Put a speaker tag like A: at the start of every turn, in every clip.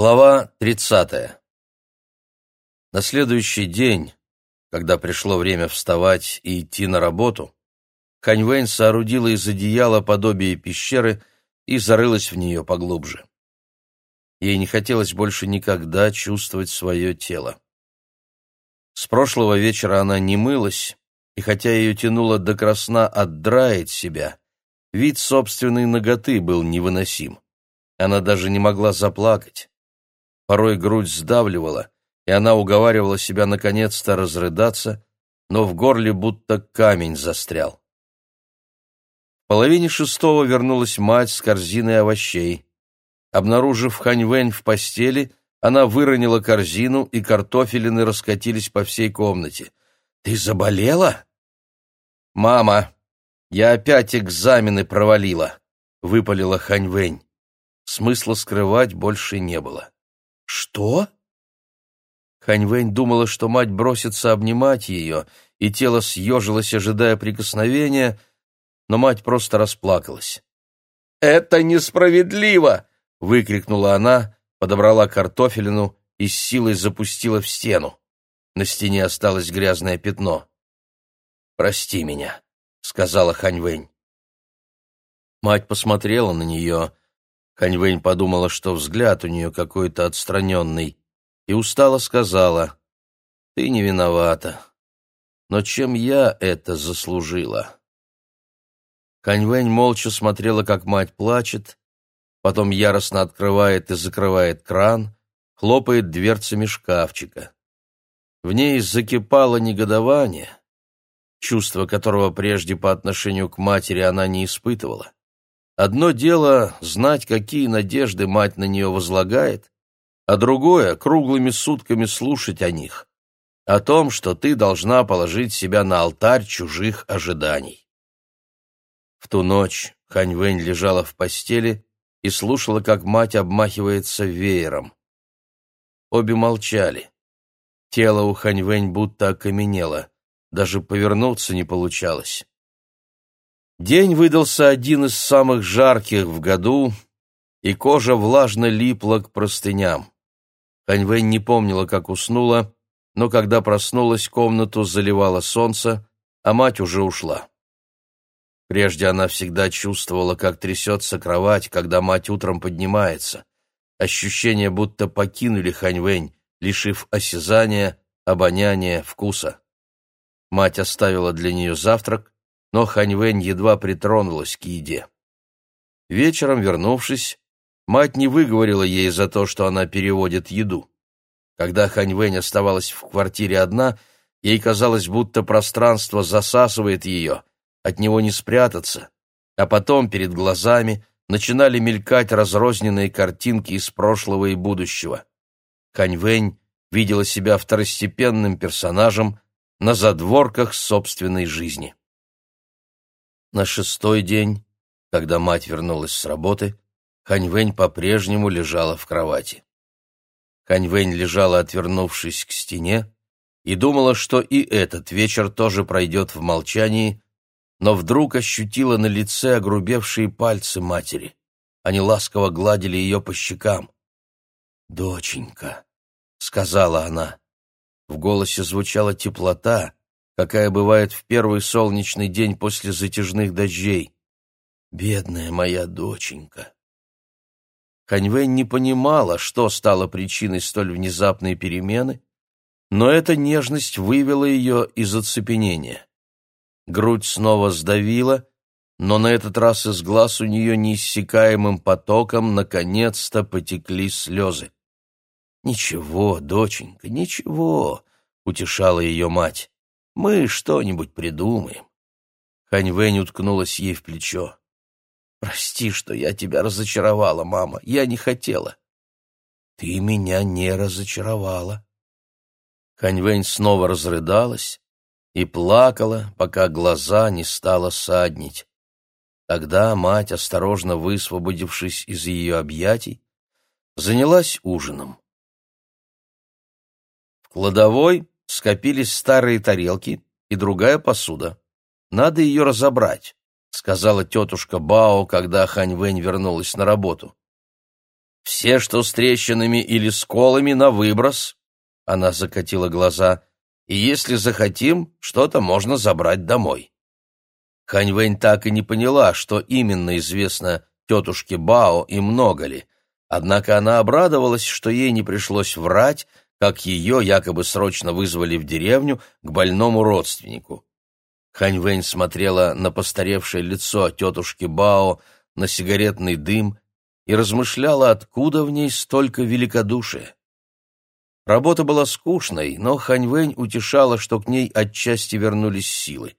A: Глава 30. На следующий день, когда пришло время вставать и идти на работу, Ханьвэнь соорудила из одеяла подобие пещеры и зарылась в нее поглубже. Ей не хотелось больше никогда чувствовать свое тело. С прошлого вечера она не мылась, и хотя ее тянуло до красна отдраить себя, вид собственной ноготы был невыносим. Она даже не могла заплакать. Порой грудь сдавливала, и она уговаривала себя наконец-то разрыдаться, но в горле будто камень застрял. В половине шестого вернулась мать с корзиной овощей. Обнаружив Ханьвэнь в постели, она выронила корзину, и картофелины раскатились по всей комнате. «Ты заболела?» «Мама, я опять экзамены провалила», — выпалила Ханьвэнь. Смысла скрывать больше не было. «Что?» Ханьвэнь думала, что мать бросится обнимать ее, и тело съежилось, ожидая прикосновения, но мать просто расплакалась. «Это несправедливо!» — выкрикнула она, подобрала картофелину и с силой запустила в стену. На стене осталось грязное пятно. «Прости меня», — сказала Ханьвэнь. Мать посмотрела на нее, Ханьвэнь подумала, что взгляд у нее какой-то отстраненный, и устало сказала, «Ты не виновата. Но чем я это заслужила?» Ханьвэнь молча смотрела, как мать плачет, потом яростно открывает и закрывает кран, хлопает дверцами шкафчика. В ней закипало негодование, чувство которого прежде по отношению к матери она не испытывала. Одно дело знать, какие надежды мать на нее возлагает, а другое — круглыми сутками слушать о них, о том, что ты должна положить себя на алтарь чужих ожиданий. В ту ночь Ханьвэнь лежала в постели и слушала, как мать обмахивается веером. Обе молчали. Тело у Ханьвэнь будто окаменело, даже повернуться не получалось. День выдался один из самых жарких в году, и кожа влажно липла к простыням. Ханьвэнь не помнила, как уснула, но когда проснулась, комнату заливало солнце, а мать уже ушла. Прежде она всегда чувствовала, как трясется кровать, когда мать утром поднимается. Ощущение, будто покинули Ханьвэнь, лишив осязания, обоняния, вкуса. Мать оставила для нее завтрак, но Ханьвэнь едва притронулась к еде. Вечером, вернувшись, мать не выговорила ей за то, что она переводит еду. Когда Ханьвэнь оставалась в квартире одна, ей казалось, будто пространство засасывает ее, от него не спрятаться, а потом перед глазами начинали мелькать разрозненные картинки из прошлого и будущего. Ханьвэнь видела себя второстепенным персонажем на задворках собственной жизни. На шестой день, когда мать вернулась с работы, Ханьвэнь по-прежнему лежала в кровати. Ханьвэнь лежала, отвернувшись к стене, и думала, что и этот вечер тоже пройдет в молчании, но вдруг ощутила на лице огрубевшие пальцы матери. Они ласково гладили ее по щекам. «Доченька», — сказала она. В голосе звучала теплота, какая бывает в первый солнечный день после затяжных дождей. Бедная моя доченька. Ханьвэнь не понимала, что стало причиной столь внезапной перемены, но эта нежность вывела ее из оцепенения. Грудь снова сдавила, но на этот раз из глаз у нее неиссякаемым потоком наконец-то потекли слезы. «Ничего, доченька, ничего», — утешала ее мать. Мы что-нибудь придумаем. Ханьвэнь уткнулась ей в плечо. «Прости, что я тебя разочаровала, мама. Я не хотела». «Ты меня не разочаровала». Ханьвэнь снова разрыдалась и плакала, пока глаза не стало саднить. Тогда мать, осторожно высвободившись из ее объятий, занялась ужином. В кладовой скопились старые тарелки и другая посуда. Надо ее разобрать, сказала тетушка Бао, когда Хань Вэнь вернулась на работу. Все, что с трещинами или сколами, на выброс. Она закатила глаза. И если захотим, что-то можно забрать домой. Хань Вэнь так и не поняла, что именно известно тетушке Бао и много ли. Однако она обрадовалась, что ей не пришлось врать, как ее якобы срочно вызвали в деревню к больному родственнику. Хань Вэнь смотрела на постаревшее лицо тетушки Бао, на сигаретный дым и размышляла, откуда в ней столько великодушия. Работа была скучной, но Хань Вэнь утешала, что к ней отчасти вернулись силы.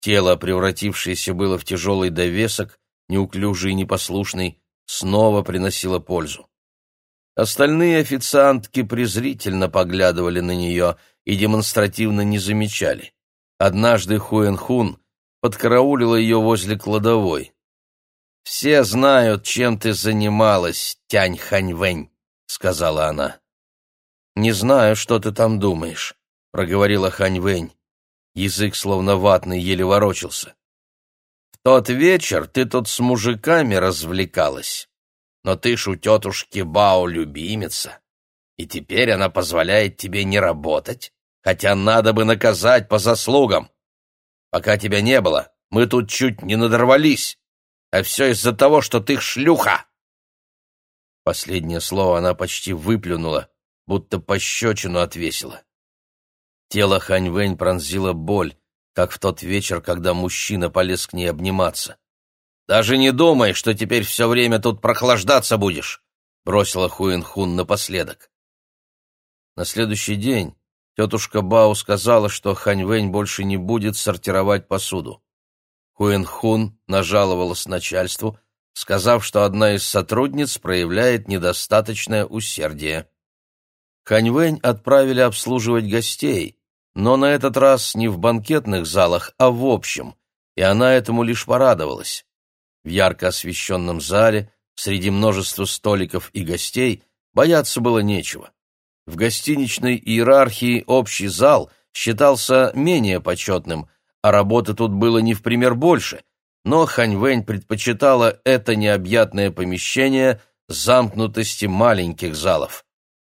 A: Тело, превратившееся было в тяжелый довесок, неуклюжий и непослушный, снова приносило пользу. Остальные официантки презрительно поглядывали на нее и демонстративно не замечали. Однажды Хуэн Хун подкараулила ее возле кладовой. «Все знают, чем ты занималась, Тянь Ханьвэнь», — сказала она. «Не знаю, что ты там думаешь», — проговорила Ханьвэнь. Язык, словно ватный, еле ворочался. «В тот вечер ты тут с мужиками развлекалась, но ты ж у тетушки Бао любимица, и теперь она позволяет тебе не работать, хотя надо бы наказать по заслугам. Пока тебя не было, мы тут чуть не надорвались, а все из-за того, что ты шлюха!» Последнее слово она почти выплюнула, будто пощечину отвесила. Тело Ханьвэнь пронзила боль, как в тот вечер, когда мужчина полез к ней обниматься. «Даже не думай, что теперь все время тут прохлаждаться будешь!» — бросила Хуин-Хун напоследок. На следующий день тетушка Бао сказала, что Ханьвэнь больше не будет сортировать посуду. Хуин-Хун нажаловалась начальству, сказав, что одна из сотрудниц проявляет недостаточное усердие. Ханьвэнь отправили обслуживать гостей, но на этот раз не в банкетных залах, а в общем, и она этому лишь порадовалась. В ярко освещенном зале, среди множества столиков и гостей, бояться было нечего. В гостиничной иерархии общий зал считался менее почетным, а работы тут было не в пример больше, но Ханьвэнь предпочитала это необъятное помещение замкнутости маленьких залов.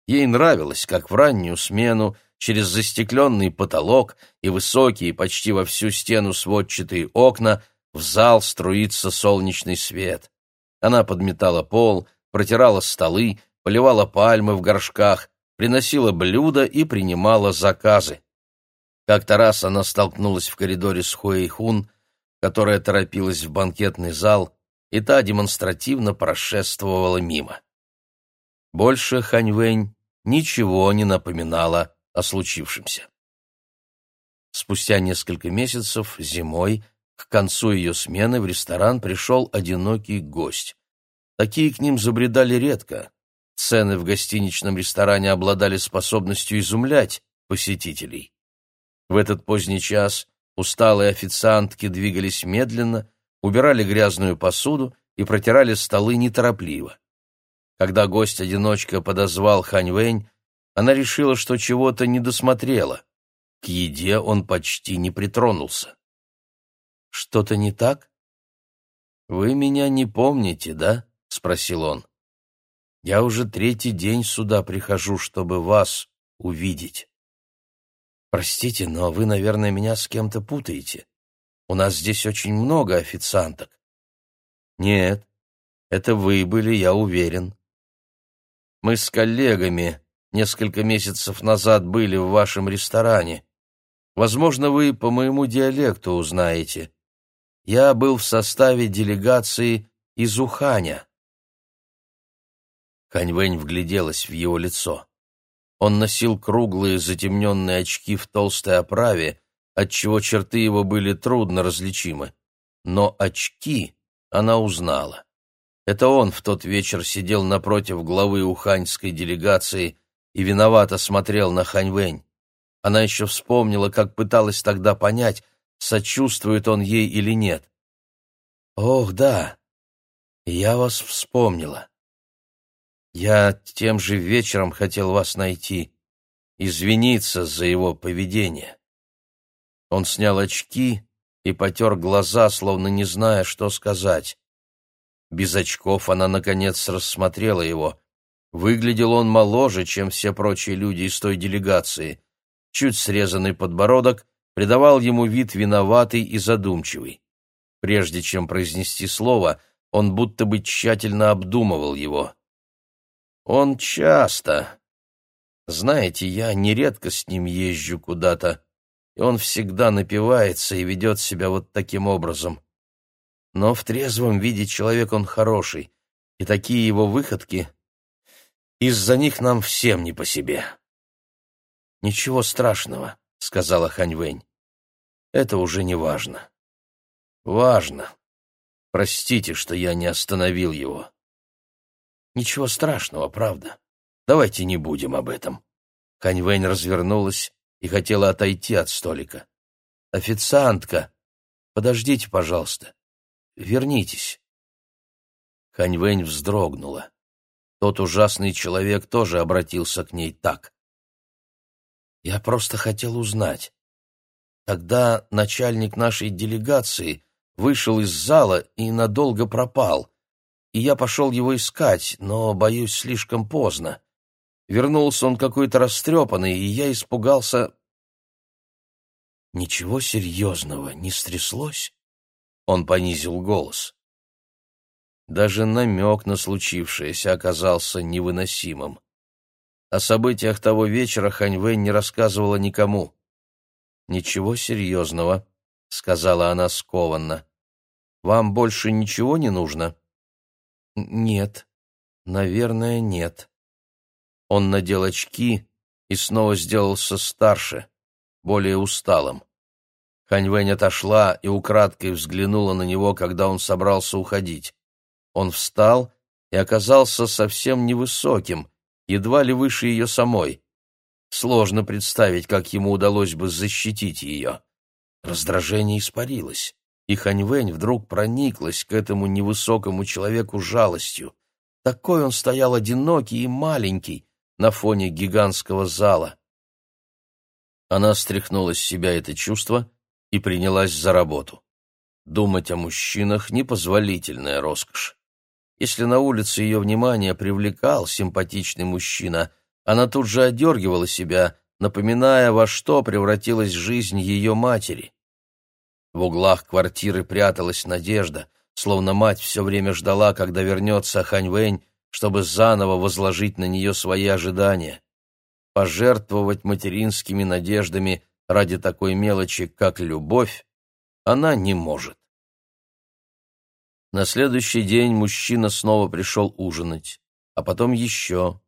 A: Ей нравилось, как в раннюю смену через застекленный потолок и высокие почти во всю стену сводчатые окна в зал струится солнечный свет. Она подметала пол, протирала столы, поливала пальмы в горшках, приносила блюда и принимала заказы. Как-то раз она столкнулась в коридоре с Хуэйхун, которая торопилась в банкетный зал, и та демонстративно прошествовала мимо. Больше Ханьвэнь ничего не напоминала о случившемся. Спустя несколько месяцев, зимой, к концу ее смены в ресторан пришел одинокий гость. Такие к ним забредали редко. Цены в гостиничном ресторане обладали способностью изумлять посетителей. В этот поздний час усталые официантки двигались медленно, убирали грязную посуду и протирали столы неторопливо. Когда гость-одиночка подозвал Хань Вэнь, она решила, что чего-то не досмотрела. К еде он почти не притронулся. «Что-то не так?» «Вы меня не помните, да?» — спросил он. «Я уже третий день сюда прихожу, чтобы вас увидеть». «Простите, но вы, наверное, меня с кем-то путаете. У нас здесь очень много официанток». «Нет, это вы были, я уверен. Мы с коллегами несколько месяцев назад были в вашем ресторане. Возможно, вы по моему диалекту узнаете. Я был в составе делегации из Уханя. Ханьвэнь вгляделась в его лицо. Он носил круглые затемненные очки в толстой оправе, отчего черты его были трудно различимы. Но очки она узнала. Это он в тот вечер сидел напротив главы уханьской делегации и виновато смотрел на Ханьвэнь. Она еще вспомнила, как пыталась тогда понять, сочувствует он ей или нет. «Ох, да, я вас вспомнила. Я тем же вечером хотел вас найти, извиниться за его поведение». Он снял очки и потер глаза, словно не зная, что сказать. Без очков она, наконец, рассмотрела его — Выглядел он моложе, чем все прочие люди из той делегации. Чуть срезанный подбородок придавал ему вид виноватый и задумчивый. Прежде чем произнести слово, он будто бы тщательно обдумывал его. Он часто... Знаете, я нередко с ним езжу куда-то, и он всегда напивается и ведет себя вот таким образом. Но в трезвом виде человек он хороший, и такие его выходки... Из-за них нам всем не по себе. «Ничего страшного», — сказала Ханьвэнь. «Это уже не важно». «Важно. Простите, что я не остановил его». «Ничего страшного, правда. Давайте не будем об этом». Ханьвэнь развернулась и хотела отойти от столика. «Официантка, подождите, пожалуйста. Вернитесь». Ханьвэнь вздрогнула. Тот ужасный человек тоже обратился к ней так. «Я просто хотел узнать. Тогда начальник нашей делегации вышел из зала и надолго пропал, и я пошел его искать, но, боюсь, слишком поздно. Вернулся он какой-то растрепанный, и я испугался... Ничего серьезного не стряслось? Он понизил голос. Даже намек на случившееся оказался невыносимым. О событиях того вечера Ханьвэнь не рассказывала никому. «Ничего серьезного», — сказала она скованно. «Вам больше ничего не нужно?» «Нет, наверное, нет». Он надел очки и снова сделался старше, более усталым. Ханьвэнь отошла и украдкой взглянула на него, когда он собрался уходить. Он встал и оказался совсем невысоким, едва ли выше ее самой. Сложно представить, как ему удалось бы защитить ее. Раздражение испарилось, и Ханьвэнь вдруг прониклась к этому невысокому человеку жалостью. Такой он стоял одинокий и маленький, на фоне гигантского зала. Она стряхнула с себя это чувство и принялась за работу. Думать о мужчинах — непозволительная роскошь. Если на улице ее внимание привлекал симпатичный мужчина, она тут же одергивала себя, напоминая, во что превратилась жизнь ее матери. В углах квартиры пряталась надежда, словно мать все время ждала, когда вернется Ханьвэнь чтобы заново возложить на нее свои ожидания. Пожертвовать материнскими надеждами ради такой мелочи, как любовь, она не может. На следующий день мужчина снова пришел ужинать, а потом еще.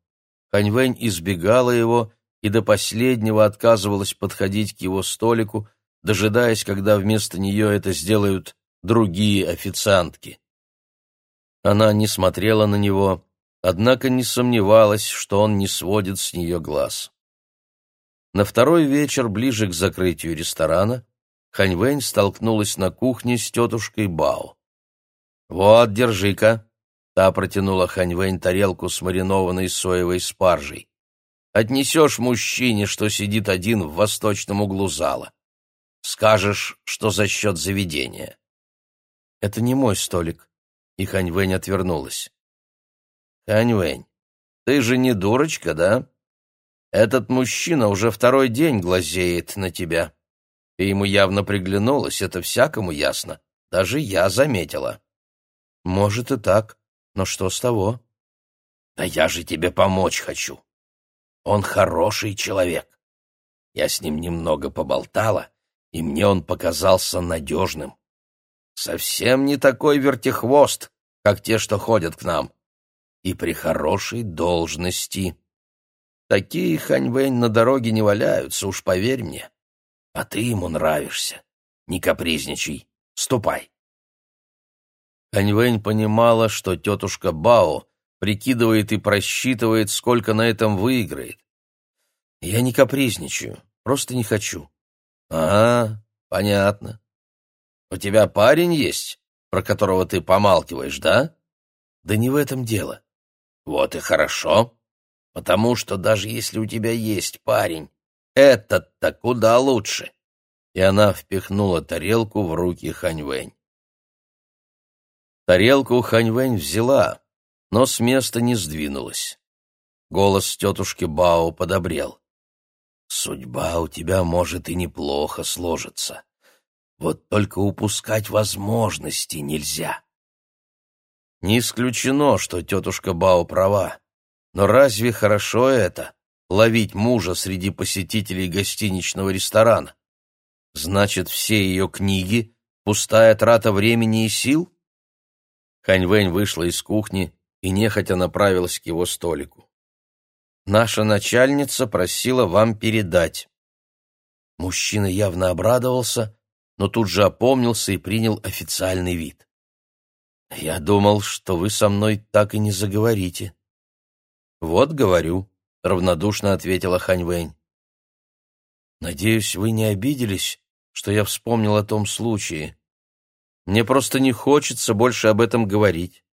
A: Ханьвэнь избегала его и до последнего отказывалась подходить к его столику, дожидаясь, когда вместо нее это сделают другие официантки. Она не смотрела на него, однако не сомневалась, что он не сводит с нее глаз. На второй вечер, ближе к закрытию ресторана, Ханьвэнь столкнулась на кухне с тетушкой Бао. «Вот, держи-ка!» — та протянула Ханьвэнь тарелку с маринованной соевой спаржей. «Отнесешь мужчине, что сидит один в восточном углу зала. Скажешь, что за счет заведения». «Это не мой столик», — и Ханьвэнь отвернулась. Ханьвэнь, ты же не дурочка, да? Этот мужчина уже второй день глазеет на тебя. Ты ему явно приглянулась, это всякому ясно. Даже я заметила. Может и так, но что с того? Да я же тебе помочь хочу. Он хороший человек. Я с ним немного поболтала, и мне он показался надежным. Совсем не такой вертихвост, как те, что ходят к нам и при хорошей должности. Такие Ханьвэнь на дороге не валяются, уж поверь мне. А ты ему нравишься. Не капризничай. Ступай. Ханьвэнь понимала, что тетушка Бао прикидывает и просчитывает, сколько на этом выиграет. Я не капризничаю, просто не хочу. А, понятно. У тебя парень есть, про которого ты помалкиваешь, да? Да не в этом дело. Вот и хорошо, потому что даже если у тебя есть парень, этот-то куда лучше. И она впихнула тарелку в руки Ханьвэнь. Тарелку Ханьвэнь взяла, но с места не сдвинулась. Голос тетушки Бао подобрел. «Судьба у тебя может и неплохо сложиться. Вот только упускать возможности нельзя». Не исключено, что тетушка Бао права. Но разве хорошо это — ловить мужа среди посетителей гостиничного ресторана? Значит, все ее книги — пустая трата времени и сил? Ханьвэнь вышла из кухни и нехотя направилась к его столику. «Наша начальница просила вам передать». Мужчина явно обрадовался, но тут же опомнился и принял официальный вид. «Я думал, что вы со мной так и не заговорите». «Вот говорю», — равнодушно ответила Ханьвэнь. «Надеюсь, вы не обиделись, что я вспомнил о том случае. Мне просто не хочется больше об этом говорить.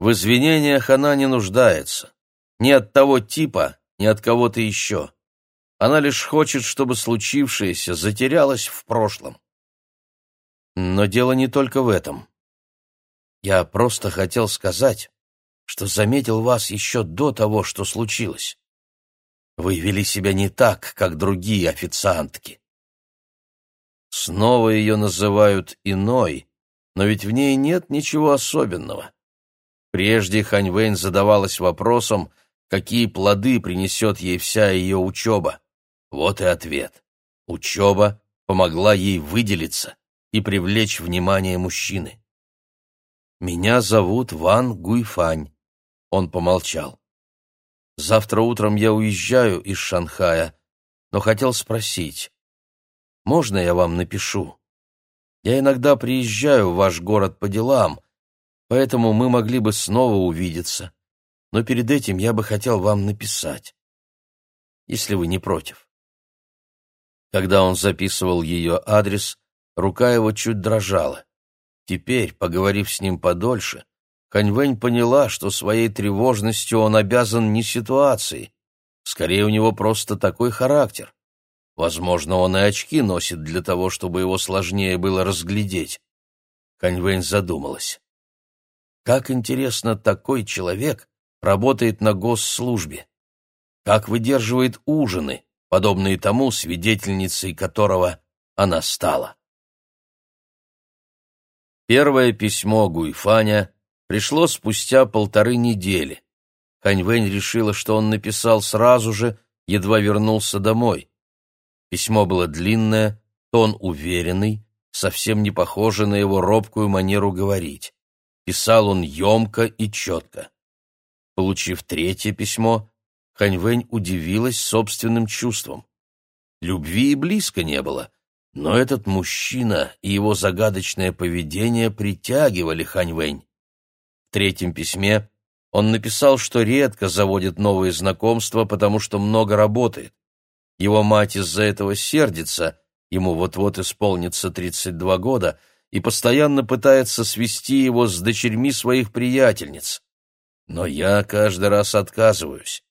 A: В извинениях она не нуждается. Ни от того типа, ни от кого-то еще. Она лишь хочет, чтобы случившееся затерялось в прошлом. Но дело не только в этом. Я просто хотел сказать, что заметил вас еще до того, что случилось. Вы вели себя не так, как другие официантки. Снова ее называют иной, но ведь в ней нет ничего особенного. Прежде Ханьвэнь задавалась вопросом, какие плоды принесет ей вся ее учеба. Вот и ответ. Учеба помогла ей выделиться и привлечь внимание мужчины. «Меня зовут Ван Гуйфань», — он помолчал. «Завтра утром я уезжаю из Шанхая, но хотел спросить, можно я вам напишу? Я иногда приезжаю в ваш город по делам, поэтому мы могли бы снова увидеться. Но перед этим я бы хотел вам написать, если вы не против. Когда он записывал ее адрес, рука его чуть дрожала. Теперь, поговорив с ним подольше, Ханьвэнь поняла, что своей тревожностью он обязан не ситуации. Скорее, у него просто такой характер. Возможно, он и очки носит для того, чтобы его сложнее было разглядеть. Каньвейн задумалась. Как интересно, такой человек работает на госслужбе. Как выдерживает ужины, подобные тому, свидетельницей которого она стала. Первое письмо Гуйфаня пришло спустя полторы недели. Ханьвэнь решила, что он написал сразу же, едва вернулся домой. Письмо было длинное, тон уверенный, совсем не похоже на его робкую манеру говорить. Писал он емко и четко. Получив третье письмо, Ханьвэнь удивилась собственным чувством. Любви и близко не было, но этот мужчина и его загадочное поведение притягивали Ханьвэнь. В третьем письме он написал, что редко заводит новые знакомства, потому что много работает. Его мать из-за этого сердится, ему вот-вот исполнится 32 года, и постоянно пытается свести его с дочерьми своих приятельниц. Но я каждый раз отказываюсь.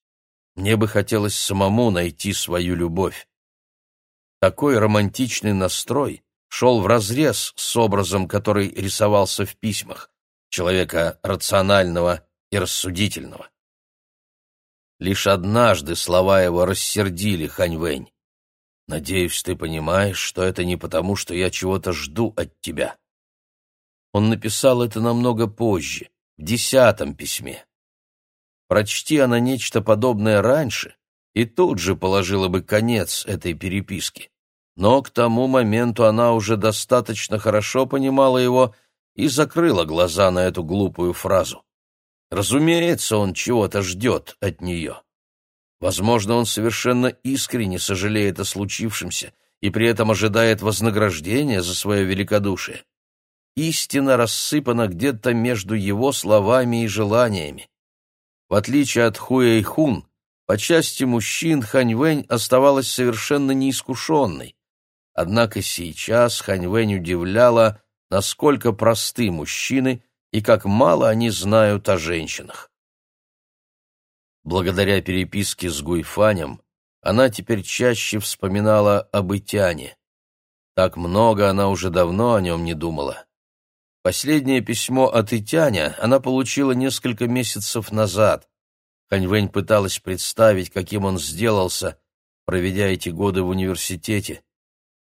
A: Мне бы хотелось самому найти свою любовь. Такой романтичный настрой шел вразрез с образом, который рисовался в письмах, человека рационального и рассудительного. Лишь однажды слова его рассердили Ханьвэнь. «Надеюсь, ты понимаешь, что это не потому, что я чего-то жду от тебя». Он написал это намного позже, в десятом письме. Прочти она нечто подобное раньше, и тут же положила бы конец этой переписке. Но к тому моменту она уже достаточно хорошо понимала его и закрыла глаза на эту глупую фразу. Разумеется, он чего-то ждет от нее. Возможно, он совершенно искренне сожалеет о случившемся и при этом ожидает вознаграждения за свое великодушие. Истина рассыпана где-то между его словами и желаниями. В отличие от Хуэйхун, по части мужчин Ханьвэнь оставалась совершенно неискушенной. Однако сейчас Ханьвэнь удивляла, насколько просты мужчины и как мало они знают о женщинах. Благодаря переписке с Гуйфанем она теперь чаще вспоминала об Итяне. Так много она уже давно о нем не думала. Последнее письмо от Итяня она получила несколько месяцев назад. Ханьвэнь пыталась представить, каким он сделался, проведя эти годы в университете.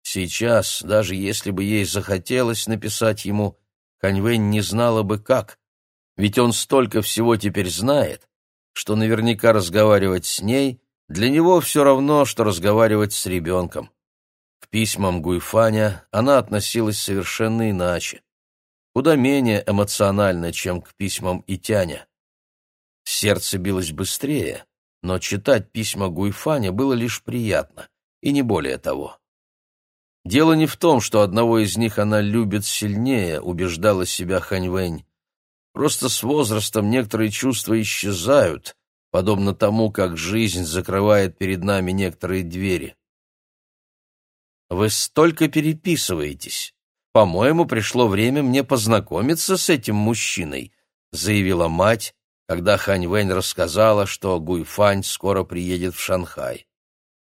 A: Сейчас, даже если бы ей захотелось написать ему, Ханьвэнь не знала бы как, ведь он столько всего теперь знает, что наверняка разговаривать с ней для него все равно, что разговаривать с ребенком. К письмам Гуйфаня она относилась совершенно иначе, куда менее эмоционально, чем к письмам Итяня. Сердце билось быстрее, но читать письма Гуйфаня было лишь приятно, и не более того. Дело не в том, что одного из них она любит сильнее, убеждала себя Ханьвэнь. Просто с возрастом некоторые чувства исчезают, подобно тому, как жизнь закрывает перед нами некоторые двери. Вы столько переписываетесь. По-моему, пришло время мне познакомиться с этим мужчиной, заявила мать, когда Хань Вэнь рассказала, что Гуйфань скоро приедет в Шанхай.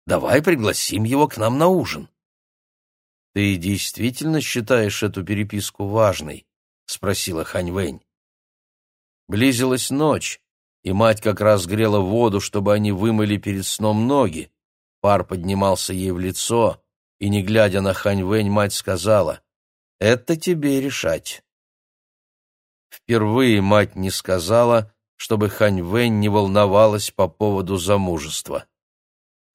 A: Давай пригласим его к нам на ужин. Ты действительно считаешь эту переписку важной? спросила Хань Вэнь. Близилась ночь, и мать как раз грела воду, чтобы они вымыли перед сном ноги. Пар поднимался ей в лицо, и, не глядя на Хань Вэнь, мать сказала, «Это тебе решать». Впервые мать не сказала, чтобы Хань Вэнь не волновалась по поводу замужества.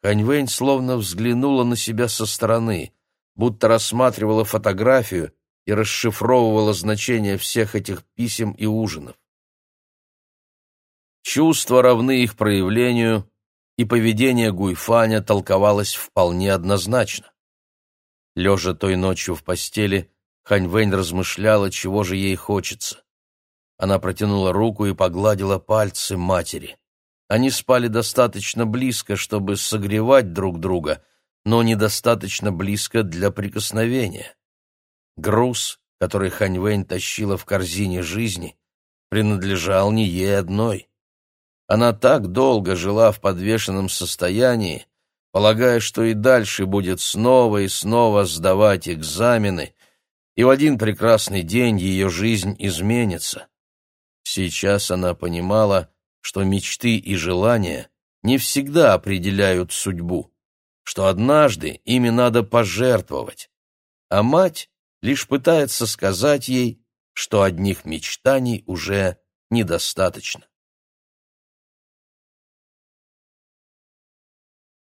A: Хань Вэнь словно взглянула на себя со стороны, будто рассматривала фотографию и расшифровывала значение всех этих писем и ужинов. Чувства равны их проявлению, и поведение Гуйфаня толковалось вполне однозначно. Лежа той ночью в постели, Хань Вэнь размышляла, чего же ей хочется. Она протянула руку и погладила пальцы матери. Они спали достаточно близко, чтобы согревать друг друга, но недостаточно близко для прикосновения. Груз, который Хань Вэнь тащила в корзине жизни, принадлежал не ей одной. Она так долго жила в подвешенном состоянии, полагая, что и дальше будет снова и снова сдавать экзамены, и в один прекрасный день ее жизнь изменится. Сейчас она понимала, что мечты и желания не всегда определяют судьбу, что однажды ими надо пожертвовать, а мать лишь пытается сказать ей, что одних мечтаний уже недостаточно.